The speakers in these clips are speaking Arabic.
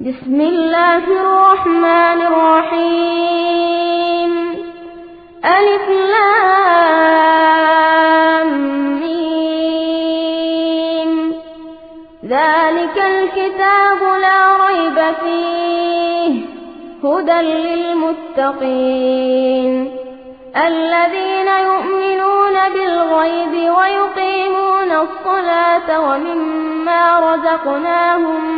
بسم الله الرحمن الرحيم. ألف لام ذلك الكتاب لا ريب فيه. هدى للمتقين. الذين يؤمنون بالغيب ويقيمون الصلاة ومما رزقناهم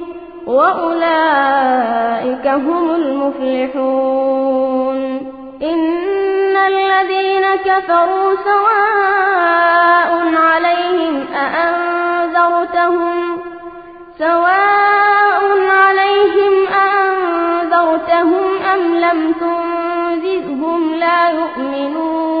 وأولئك هم المفلحون إن الذين كفروا سواء عليهم أأنذرتهم سواء عليهم أأنذرتهم أم لم تنذرهم لا يؤمنون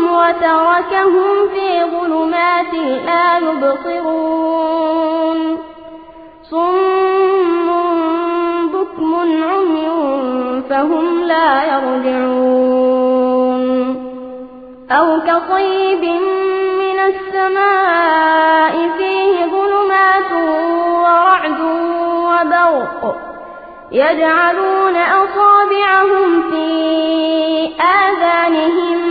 وتركهم في ظلمات لا يبصرون صم بكم عمي فهم لا يرجعون أو كصيب من السماء فيه ظلمات ورعد وبرق يجعلون أصابعهم في آذانهم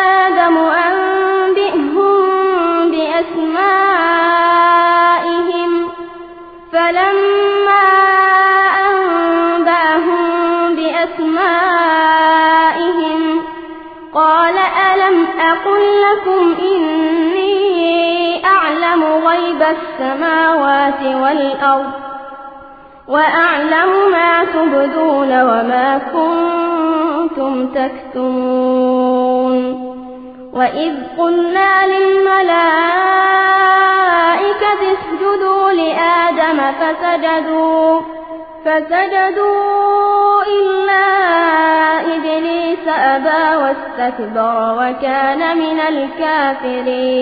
السماوات والأرض وأعلم ما تبدون وما كنتم تكتمون وإذ قلنا للملائكة اسجدوا لآدم فسجدوا فسجدوا إلا إبليس أبى واستكبر وكان من الكافرين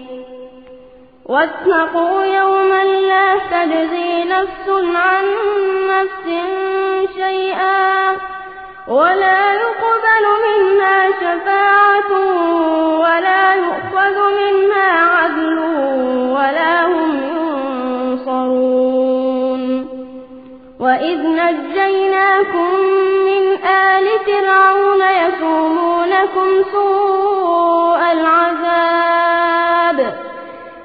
واتقوا يوما لا تجزي نفس عن نفس شيئا ولا يقبل منها شفاعة ولا يؤخذ منها عدل ولا هم ينصرون. وإذ نجيناكم من آل فرعون يسومونكم سوء العذاب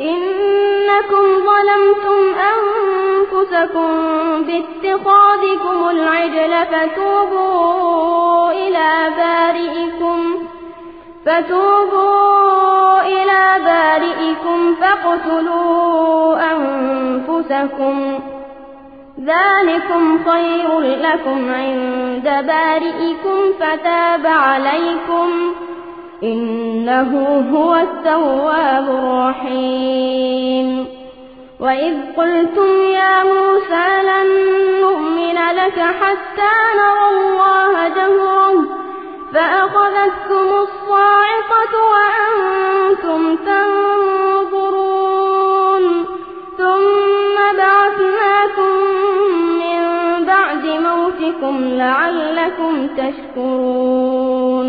إنكم ظلمتم أنفسكم باتخاذكم العجل فتوبوا إلى بارئكم فتوبوا إلى بارئكم فاقتلوا أنفسكم. ذلكم خير لكم عند بارئكم فتاب عليكم. إنه هو التواب الرحيم. وإذ قلتم يا موسى لن نؤمن لك حتى نرى الله جهرا فأخذتكم الصاعقة وأنتم تنظرون. ثم بعثناكم من بعد موتكم لعلكم تشكرون.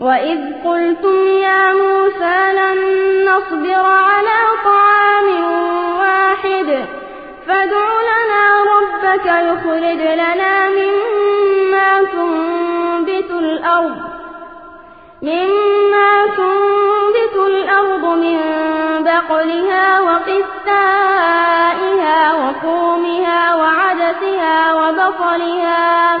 وإذ قلتم يا موسى لن نصبر على طعام واحد فادع لنا ربك يخرج لنا مما تنبت الأرض مما تنبت الأرض من بقلها وقثائها وفومها وعدسها وبصلها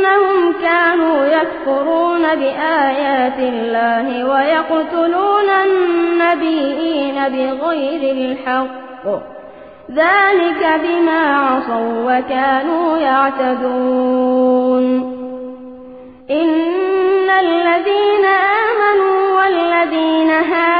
بأنهم كانوا يكفرون بآيات الله ويقتلون النبيين بغير الحق. ذلك بما عصوا وكانوا يعتدون. إن الذين آمنوا والذين هادوا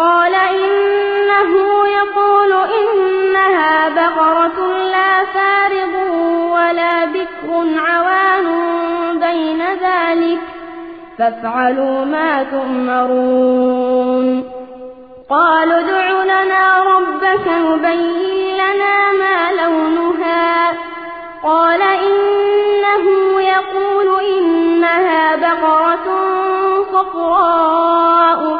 قال إنه يقول إنها بقرة لا فارض ولا بكر عوان بين ذلك فافعلوا ما تؤمرون. قالوا ادع لنا ربك يبين لنا ما لونها. قال إنه يقول إنها بقرة صفراء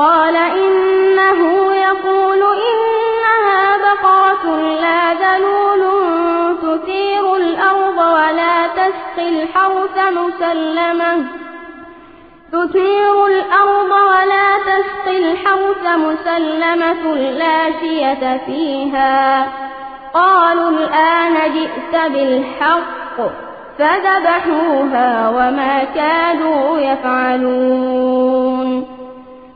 قال إنه يقول إنها بقرة لا ذلول تثير الأرض ولا تسقي الحرث مسلمة. تثير الأرض ولا تسقي الحرث مسلمة لا شية فيها. قالوا الآن جئت بالحق فذبحوها وما كادوا يفعلون.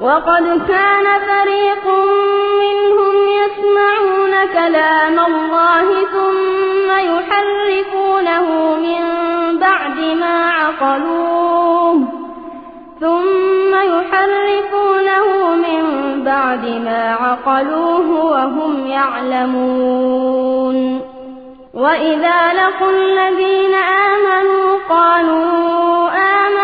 وقد كان فريق منهم يسمعون كلام الله ثم يحرفونه من بعد ما عقلوه. ثم يحرفونه من بعد ما عقلوه وهم يعلمون. وإذا لقوا الذين آمنوا قالوا آمنا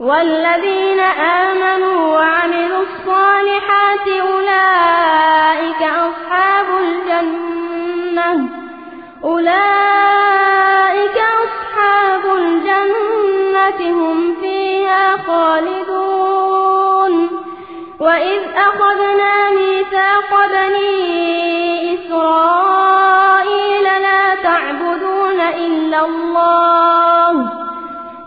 والذين آمنوا وعملوا الصالحات أولئك أصحاب الجنة. أولئك أصحاب الجنة هم فيها خالدون. وإذ أخذنا ميثاق بني إسرائيل لا تعبدون إلا الله.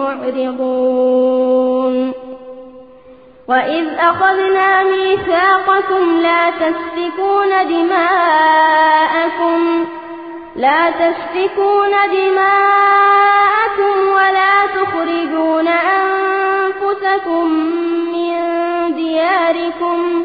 معرضون. وإذ أخذنا ميثاقكم لا تسفكون دماءكم لا تسفكون دماءكم ولا تخرجون أنفسكم من دياركم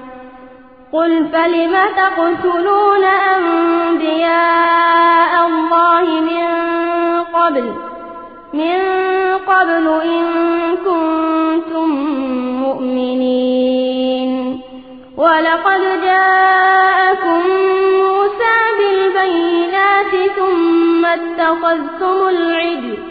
قل فلم تقتلون أنبياء الله من قبل؟ من قبل إن كنتم مؤمنين. ولقد جاءكم موسى بالبينات ثم اتخذتم العجل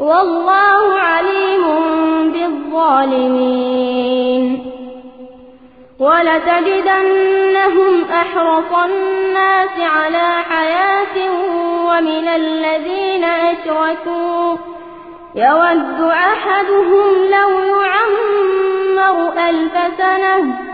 والله عليم بالظالمين. ولتجدنهم أحرص الناس على حياة ومن الذين أشركوا. يود أحدهم لو يعمر ألف سنة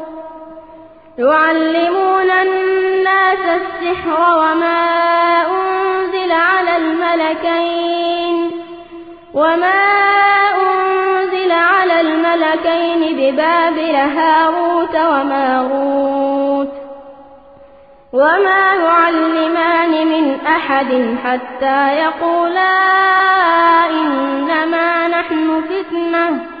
يعلمون الناس السحر وما أنزل على الملكين وما أنزل على الملكين ببابل هاروت وماروت وما يعلمان من أحد حتى يقولا إنما نحن فتنة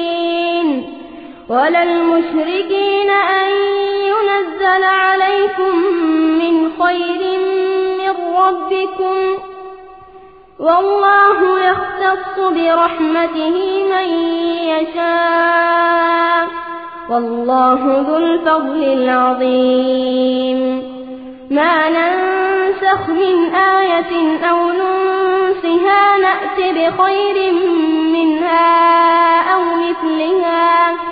ولا المشركين أن ينزل عليكم من خير من ربكم والله يختص برحمته من يشاء والله ذو الفضل العظيم. ما ننسخ من آية أو ننسها نأت بخير منها أو مثلها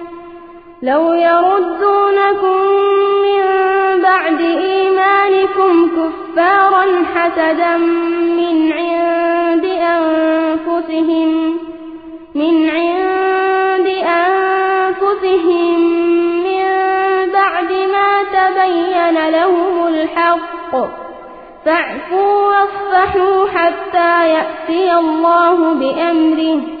لو يردونكم من بعد إيمانكم كفارا حسدا من عند أنفسهم من عند أنفسهم من بعد ما تبين لهم الحق. فاعفوا واصفحوا حتى يأتي الله بأمره.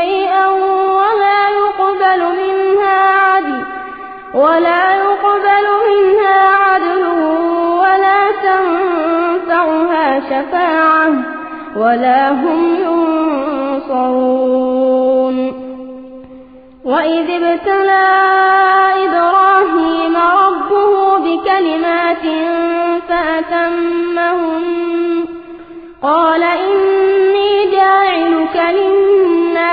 شيئا ولا يقبل منها عدل ولا يقبل منها عدل ولا تنفعها شفاعة ولا هم ينصرون. وإذ ابتلى إبراهيم ربه بكلمات فأتمهم قال إني جاعلك للناس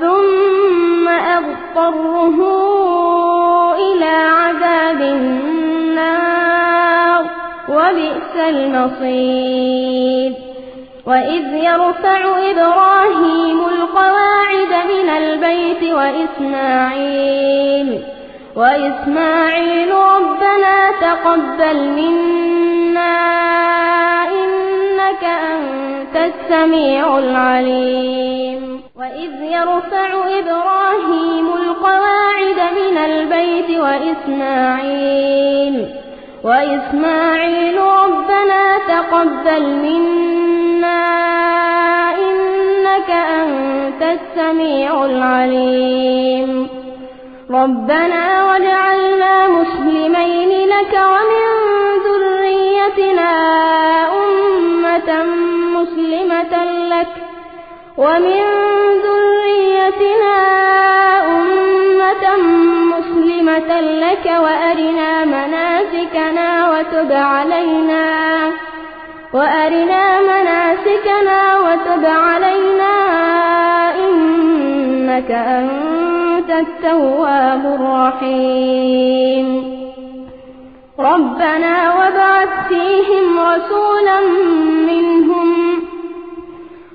ثم أضطره إلى عذاب النار. وبئس المصير. وإذ يرفع إبراهيم القواعد من البيت وإسماعيل. وإسماعيل ربنا تقبل منا إنك أنت السميع العليم. وإذ يرفع إبراهيم القواعد من البيت وإسماعيل وإسماعيل ربنا تقبل منا إنك أنت السميع العليم. ربنا واجعلنا مسلمين لك ومن ذريتنا لك ومن ذريتنا أمة مسلمة لك وأرنا مناسكنا وتب علينا وأرنا مناسكنا وتب علينا إنك أنت التواب الرحيم. ربنا وابعث فيهم رسولا منهم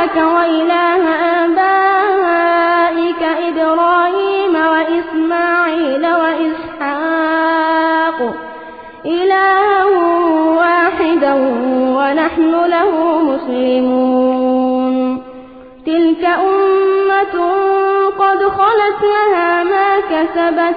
إلهك وإله آبائك إبراهيم وإسماعيل وإسحاق. إلها واحدا ونحن له مسلمون. تلك أمة قد خلت لها ما كسبت.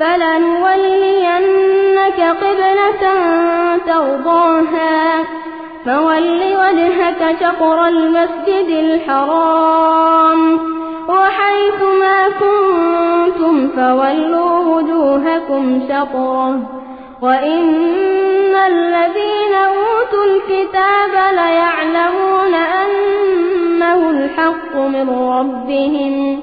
فلنولينك قبلة ترضاها. فول وجهك شطر المسجد الحرام. وحيث ما كنتم فولوا وجوهكم شطره. وإن الذين أوتوا الكتاب ليعلمون أنه الحق من ربهم.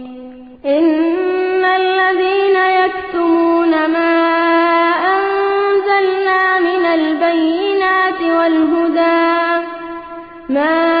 إن الذين يكتمون ما أنزلنا من البينات والهدى ما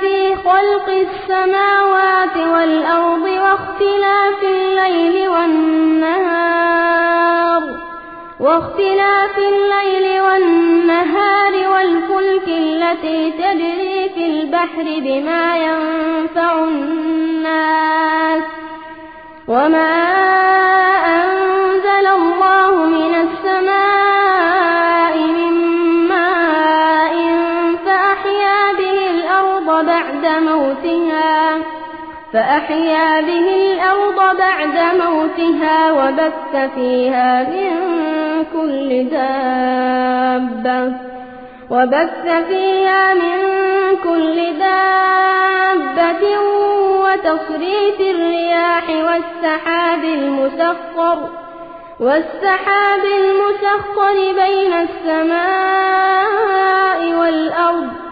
في خلق السماوات والأرض واختلاف الليل والنهار. واختلاف الليل والنهار والفلك التي تجري في البحر بما ينفع الناس. وما أنزل الله من السماء فأحيا به الأرض بعد موتها وبث فيها من كل دابة. وبث فيها من كل دابة وتصريف الرياح والسحاب المسخر والسحاب المسخر بين السماء والأرض.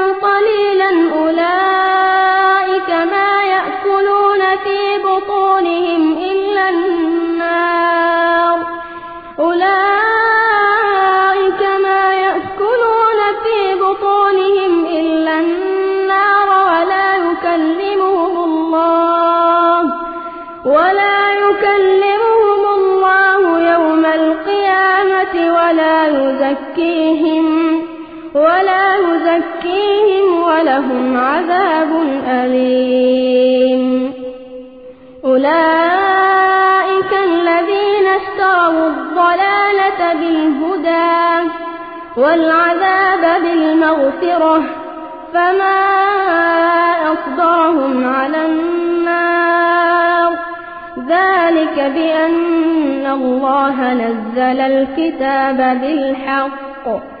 أولئك ما يأكلون في بطونهم إلا النار. أولئك ما يأكلون في بطونهم إلا النار ولا يكلمهم الله ولا يكلمهم الله يوم القيامة ولا يزكيهم. ولا يزكيهم ولهم عذاب أليم. أولئك الذين اشتروا الضلالة بالهدى والعذاب بالمغفرة فما أصبرهم على النار. ذلك بأن الله نزل الكتاب بالحق.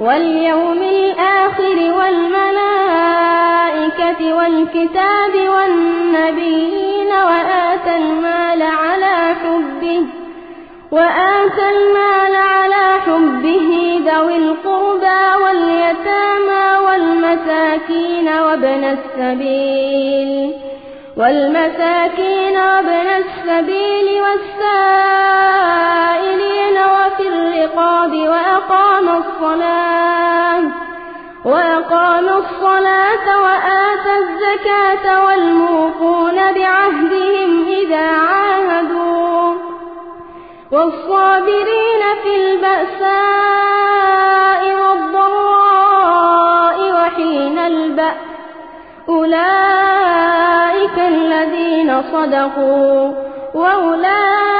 واليوم الآخر والملائكة والكتاب والنبيين وآتى المال على حبه وآتى المال على حبه ذوي القربى واليتامى والمساكين وابن السبيل والمساكين وابن السبيل والسائلين وفي الرقاب وأقام الصلاة وأقام الصلاة وآتى الزكاة والموفون بعهدهم إذا عاهدوا والصابرين في البأساء والضراء وحين البأس أولئك الذين صدقوا وأولئك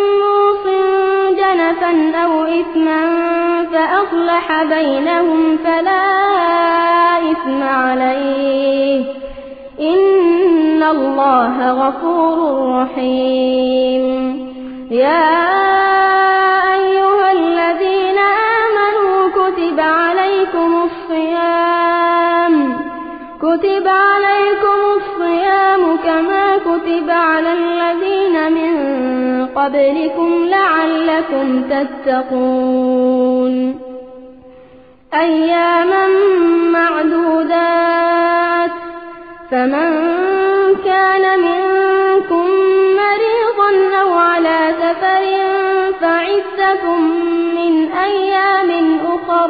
أو إثما فأصلح بينهم فلا إثم عليه. إن الله غفور رحيم. يا أيها الذين آمنوا كتب عليكم الصيام. كتب عليكم الصيام كما كتب على الذين من قبلكم لعلكم تتقون. أياما معدودات فمن كان منكم مريضا أو على سفر فعدة من أيام أخر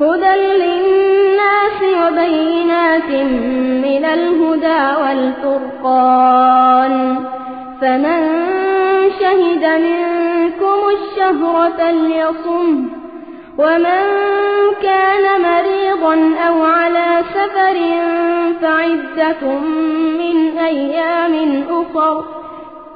هدى للناس وبينات من الهدى والفرقان فمن شهد منكم الشهر فليصم ومن كان مريضا أو على سفر فعدة من أيام أخر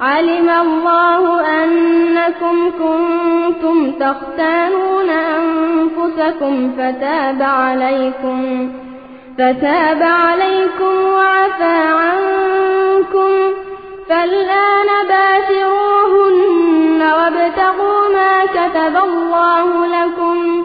علم الله أنكم كنتم تختانون أنفسكم فتاب عليكم فتاب عليكم وعفى عنكم. فالآن باشروهن وابتغوا ما كتب الله لكم.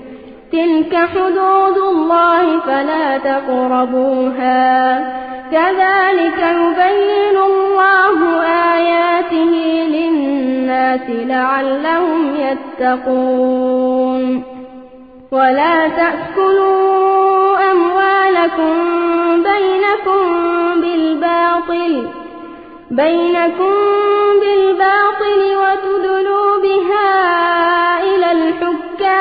تلك حدود الله فلا تقربوها كذلك يبين الله آياته للناس لعلهم يتقون ولا تأكلوا أموالكم بينكم بالباطل بينكم بالباطل وتدلوا بها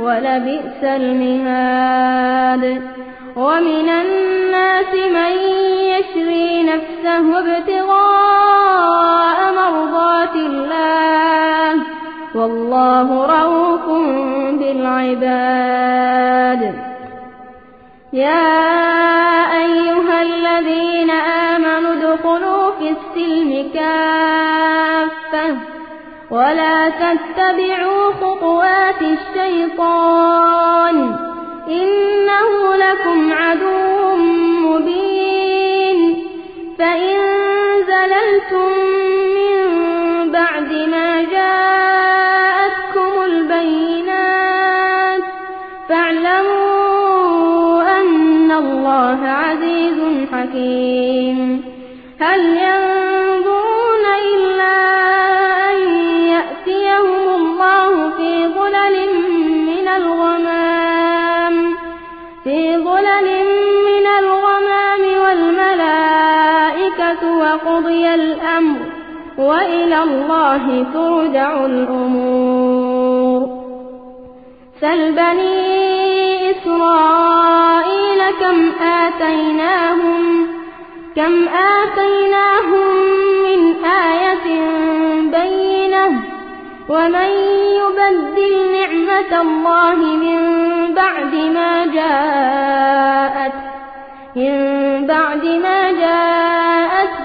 ولبئس المهاد. ومن الناس من يشري نفسه ابتغاء مرضات الله. والله رؤوف بالعباد. يا أيها الذين آمنوا ادخلوا في السلم كافة. ولا تتبعوا خطوات الشيطان إنه لكم عدو مبين فإن زللتم وإلى الله ترجع الأمور. سل بني إسرائيل كم آتيناهم كم آتيناهم من آية بينة ومن يبدل نعمة الله من بعد ما جاءت من بعد ما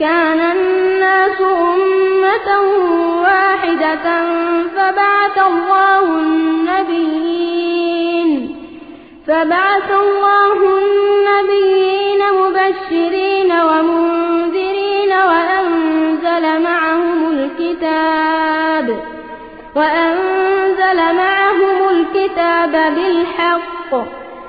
كان الناس أمة واحدة فبعث الله النبيين فبعث الله النبيين مبشرين ومنذرين وأنزل معهم الكتاب وأنزل معهم الكتاب بالحق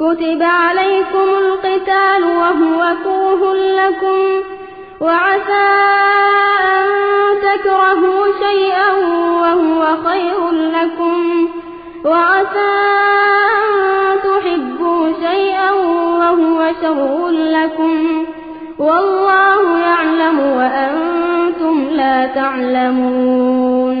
كتب عليكم القتال وهو كوه لكم وعسى أن تكرهوا شيئا وهو خير لكم وعسى أن تحبوا شيئا وهو شر لكم والله يعلم وأنتم لا تعلمون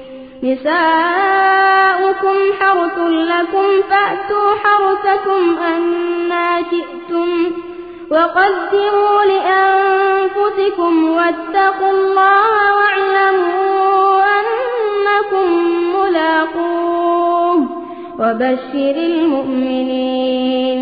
نساؤكم حرث لكم فأتوا حرثكم أنا شئتم وقدموا لأنفسكم واتقوا الله واعلموا أنكم ملاقوه وبشر المؤمنين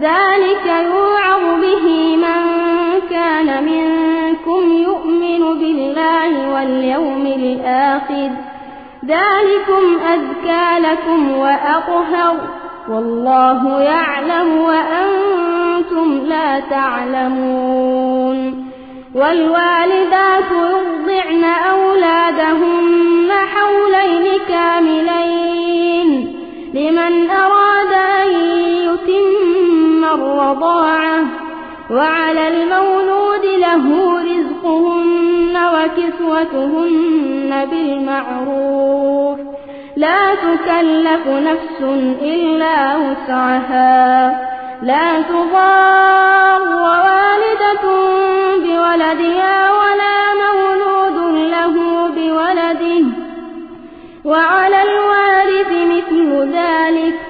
ذلك يوعظ به من كان منكم يؤمن بالله واليوم الآخر. ذلكم أذكى لكم وأطهر. والله يعلم وأنتم لا تعلمون. والوالدات يرضعن أولادهن حولين كاملين. لمن أراد أن يتم الرضاعة وعلى المولود له رزقهن وكسوتهن بالمعروف. لا تكلف نفس إلا وسعها. لا تضار والدة بولدها ولا مولود له بولده. وعلى الوارث مثل ذلك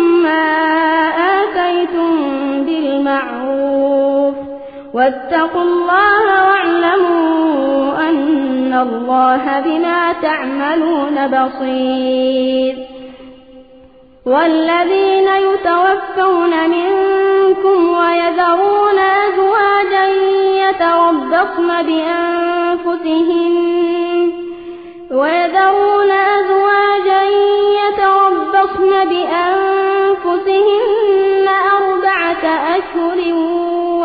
واتقوا الله واعلموا أن الله بما تعملون بصير. والذين يتوفون منكم ويذرون أزواجا يتربصن بأنفسهن ويذرون أزواجا يتربصن بأنفسهن أربعة أشهر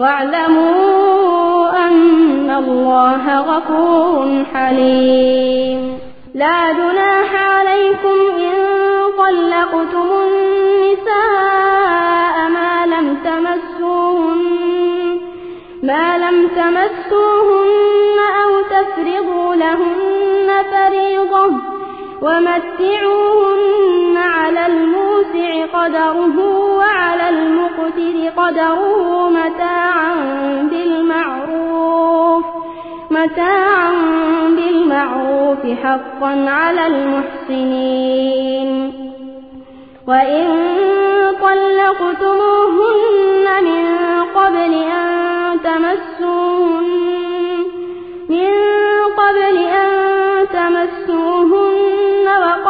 واعلموا أن الله غفور حليم. لا جناح عليكم إن طلقتم النساء ما لم تمسوهن ما لم تمسوهن أو تفرضوا لهن فريضة. ومتعوهن على الموسع قدره وعلى المقتر قدره متاعا بالمعروف متاعا بالمعروف حقا على المحسنين. وإن طلقتموهن من قبل أن تمسوهن من قبل أن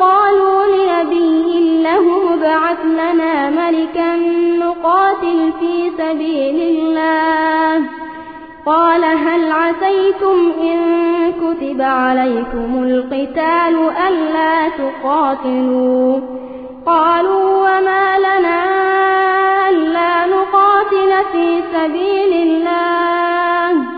قالوا لنبي له ابعث لنا ملكا نقاتل في سبيل الله. قال هل عسيتم إن كتب عليكم القتال ألا تقاتلوا؟ قالوا وما لنا ألا نقاتل في سبيل الله.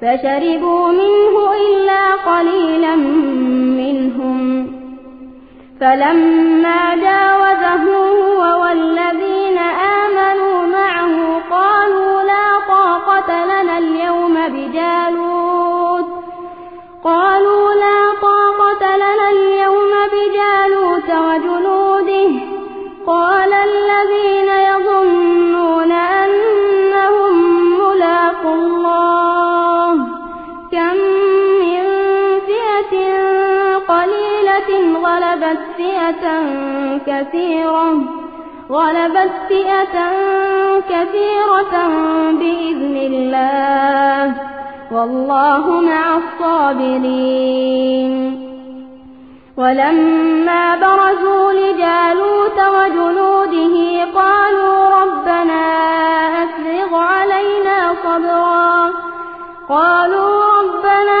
فشربوا منه إلا قليلا منهم. فلما جاوزه هو والذين آمنوا معه قالوا لا طاقة لنا اليوم بجالوت. قالوا لا طاقة لنا اليوم بجالوت وجنوده. قال الذين يظنون غلبت فئة كثيرة غلبت فئة كثيرة بإذن الله. والله مع الصابرين. ولما برزوا لجالوت وجنوده قالوا ربنا أفرغ علينا صبرا. قالوا ربنا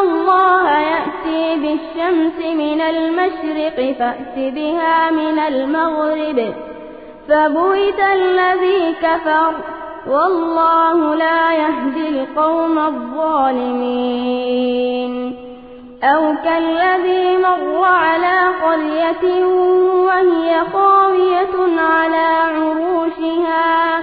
الله يأتي بالشمس من المشرق فأت بها من المغرب فبهت الذي كفر والله لا يهدي القوم الظالمين أو كالذي مر على قرية وهي خاوية على عروشها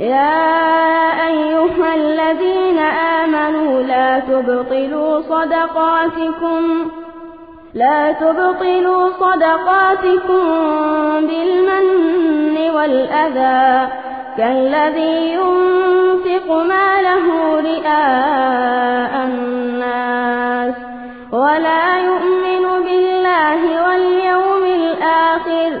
يا أيها الذين آمنوا لا تبطلوا صدقاتكم لا تبطلوا صدقاتكم بالمن والأذى كالذي ينفق ماله رئاء الناس ولا يؤمن بالله واليوم الآخر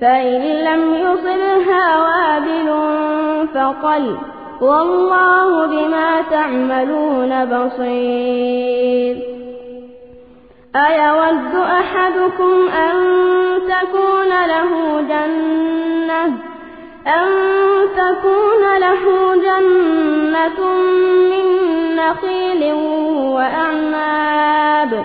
فإن لم يصبها وابل فقل والله بما تعملون بصير. أيود أحدكم أن تكون له جنة؟ أن تكون له جنة من نخيل وأعناب؟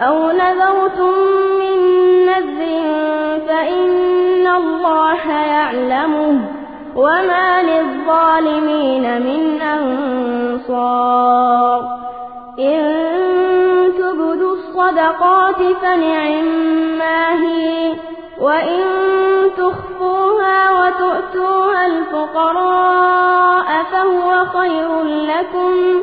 أو نذرتم من نذر فإن الله يعلمه وما للظالمين من أنصار إن تبدوا الصدقات فنعما هي وإن تخفوها وتؤتوها الفقراء فهو خير لكم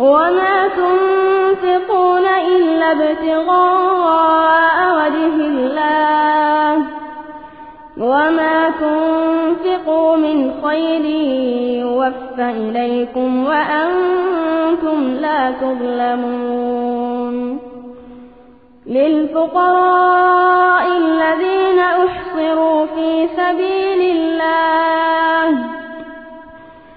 وما تنفقون إلا ابتغاء وجه الله. وما تنفقوا من خير يوفى إليكم وأنتم لا تظلمون. للفقراء الذين أحصروا في سبيل الله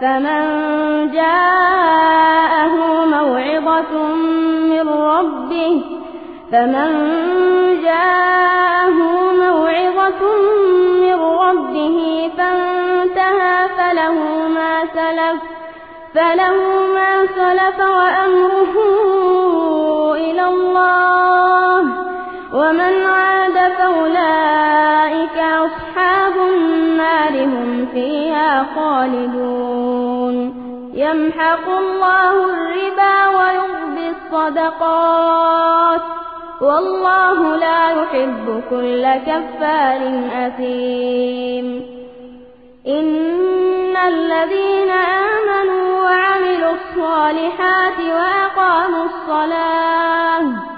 فمن جاءه موعظة من ربه فمن جاءه موعظة من ربه فانتهى فله ما سلف فله ما سلف وأمره إلى الله. ومن عاد فأولئك النار هم فيها خالدون. يمحق الله الربا ويغبي الصدقات. والله لا يحب كل كفار أثيم. إن الذين آمنوا وعملوا الصالحات وأقاموا الصلاة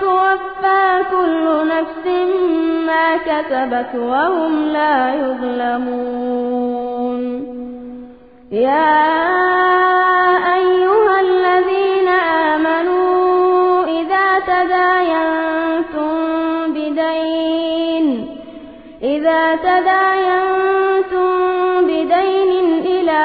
توفى كل نفس ما كتبت وهم لا يظلمون. يا أيها الذين آمنوا إذا تداينتم بدين إذا تداينتم بدين إلى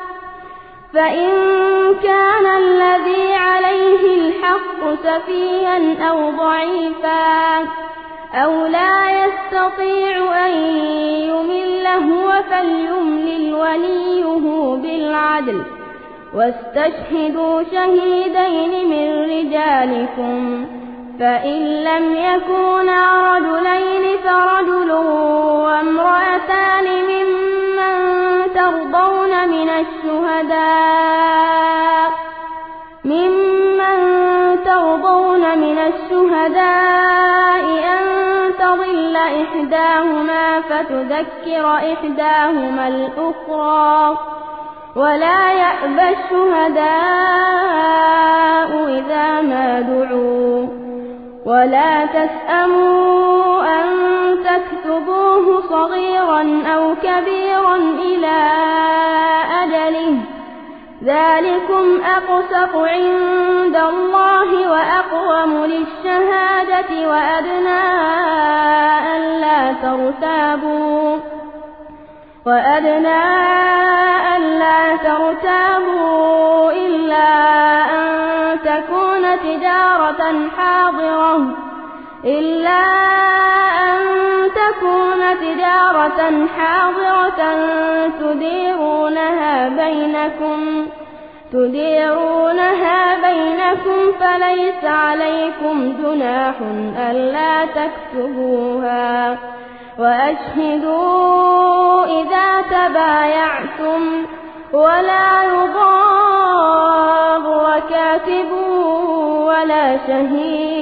فإن كان الذي عليه الحق سفيها أو ضعيفا أو لا يستطيع أن يمل هو فليملل وليه بالعدل واستشهدوا شهيدين من رجالكم فإن لم يكونا رجلين فرجل وامرأتان ممن ترضون من الشهداء ممن ترضون من الشهداء أن تضل إحداهما فتذكر إحداهما الأخرى ولا يأبى الشهداء إذا ما دعوا ولا تسأموا أن تكتبوه صغيرا أو كبيرا إلى أجله. ذلكم أقسط عند الله وأقوم للشهادة وأدنى ألا ترتابوا. وأدنى ألا ترتابوا إلا أن تكون تجارة حاضرة. إلا أن تكون تجارة حاضرة تديرونها بينكم تديرونها بينكم فليس عليكم جناح ألا تكتبوها. وأشهدوا إذا تبايعتم ولا يضار كاتب ولا شهيد.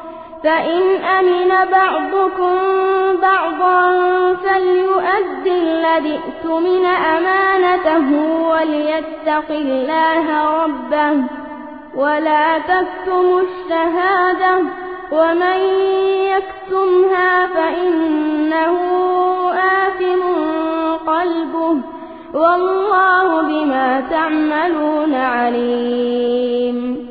فإن أمن بعضكم بعضا فليؤدي الذي ائتمن أمانته وليتق الله ربه ولا تكتموا الشهادة ومن يكتمها فإنه آثم قلبه والله بما تعملون عليم